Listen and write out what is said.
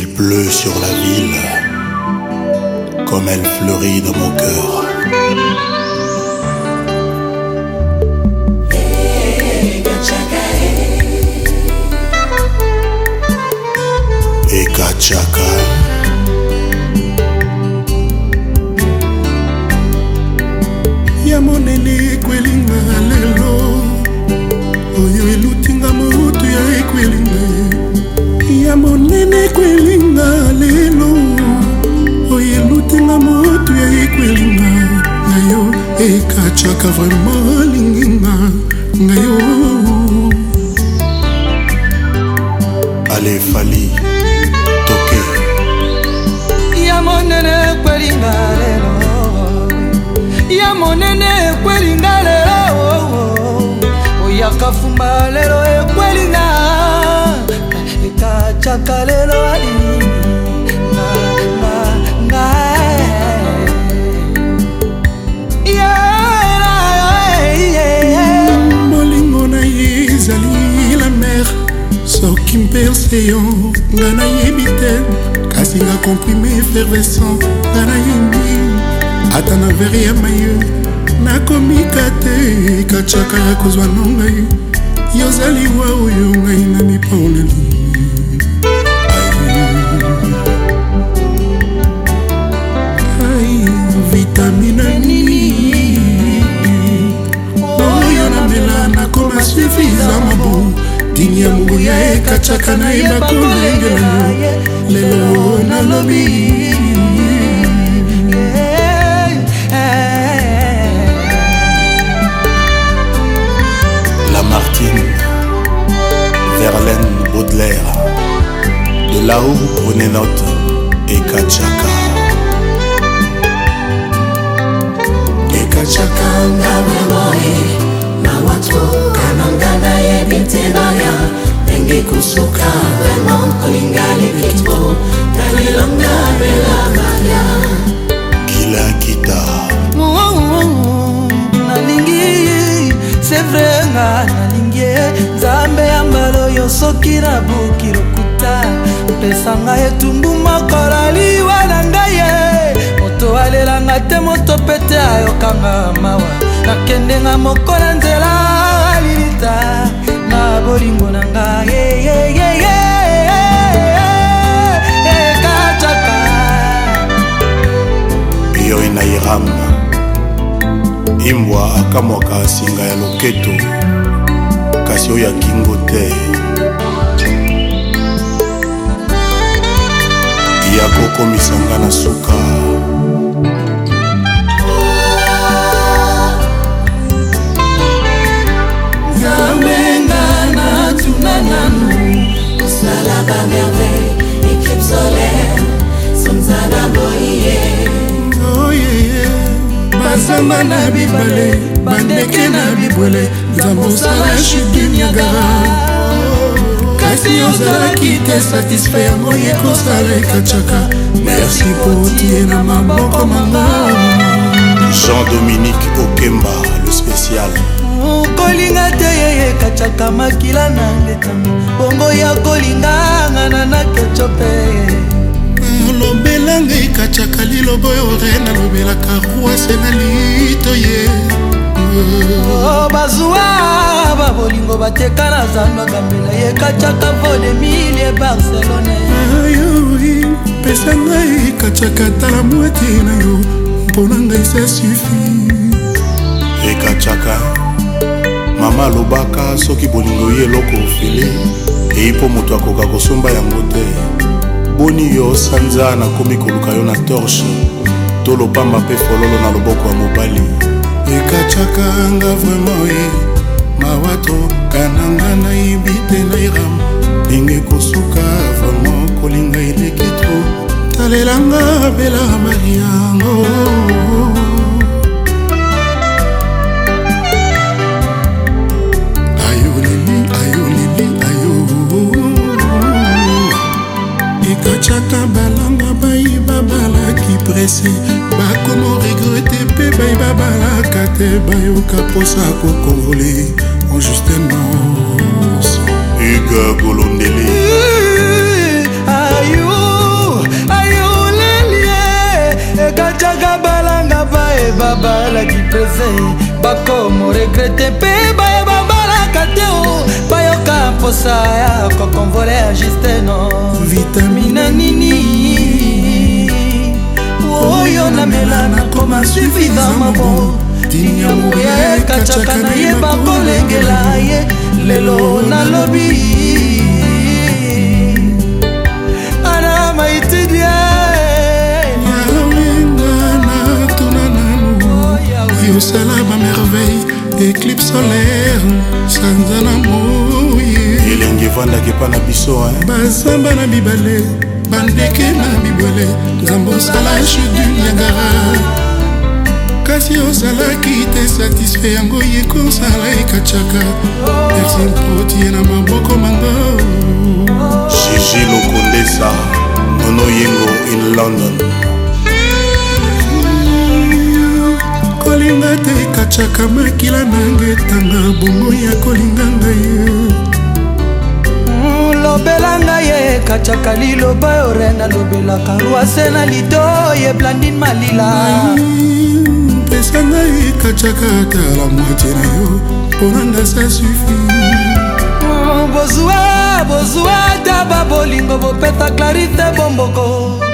Il pleut sur la ville comme elle fleurit dans mon cœur. ekataka vraimen alingi nga ngai o ale fali toke ya monene ekwelinga lelo ya monene ekwelinga lelo oyaka fumba lelo ekwelinga ekataka lelo ali soki mperse yo nga nayebi te kasi nga komprime efervescent nga nayebi ata na vere ya maye nakomika te katiaka ya kozwa nonga ye yozali wa oyo ngai na mipaoleli vitamina nini oyo namela nakoma suffisama bon tini ya nguya ekacaka nayeba kolengelo lelo nalobi Lamartine, Verlaine Baudelaire, de là-haut prenez note, et Kachaka. suka vraiment kolingali vitmo talelanga belabaya kilakita nalingi sevre nga nalingi nzambe ya mbala oyo soki nabuki lokuta pesanga etumbu mokola liwa na ngai ye moto alelanga te moto pete ayokanga mawa nakendenga moko na nzela lilita na bolingo na ngai akamwaka singa ya loketo kasi oyo akingo te ya kokomisa nga na suka nzambenga natuna nanu osala bamerveille équipe solaire sonzana boye bazamba na bibale bandeke na bibwele nzambe osala shidiniagara kasi ozalaki te satisfai yango ye kosala ekacaka merci po tie na maboko manga jean-dominique okemba le spécial okolinga te ye ekacaka makila na letami nekatiaka lilobo yo re nalobelaka rwase na litoye oh, bazwa babolingo bateka na zando akambela ye katiaka vodemilie barcelone pesa ngai katiaka tala mwete na yo mpona ngai sa sufi ekatiaka mama alobaka soki bolingo ye eloko ofele eyi mpo moto akoka kosomba yango te naboni yo sanza nakomi koluka yo na torshe to lopamba mpe fololo na loboko ya mobali ekacakanga vraimen mawato kananga nayibi te nairam ndenge kosuka vraimen kolinga eleki tro talelanga bela mariango oh, oh. ata balanga bayeba balaki prese bakomo regrete mpe bayeba balaka te bayoka mposa kokongole en justemance ega golondeli eh, ayo ayo lelie ekataka eh. balanga bayeba balaki prese bakomo regrete mpe bayeba balaka te oh. bayoka mposa ya kokonvole ya justeno nini oyo namela nakoma suivida mabo dinyamu ye kacaka nayeba kolengela ye lelo nalobi ana maitidia yosala bamerveille éclipe solaire sanza na moi elenge evandaka epa na biso bazamba na mibale bandeke na bibwele nzambe osala chute du niagara kasi ozalaki te satisfait yango ye kosala ekacaka merci mpotie na maboko mango jiji lokondesa nono yengo in london kolinga te ekacaka makila nange tanga bongo ya kolinga ngai atiaka liloba yo rene alobelaka rwase na lido ye blandin malila peska ngai katiaka tala moitie na yo mpona nga sa sufi oh, bozwa bozwa taba bolingo bopeta clarite bomboko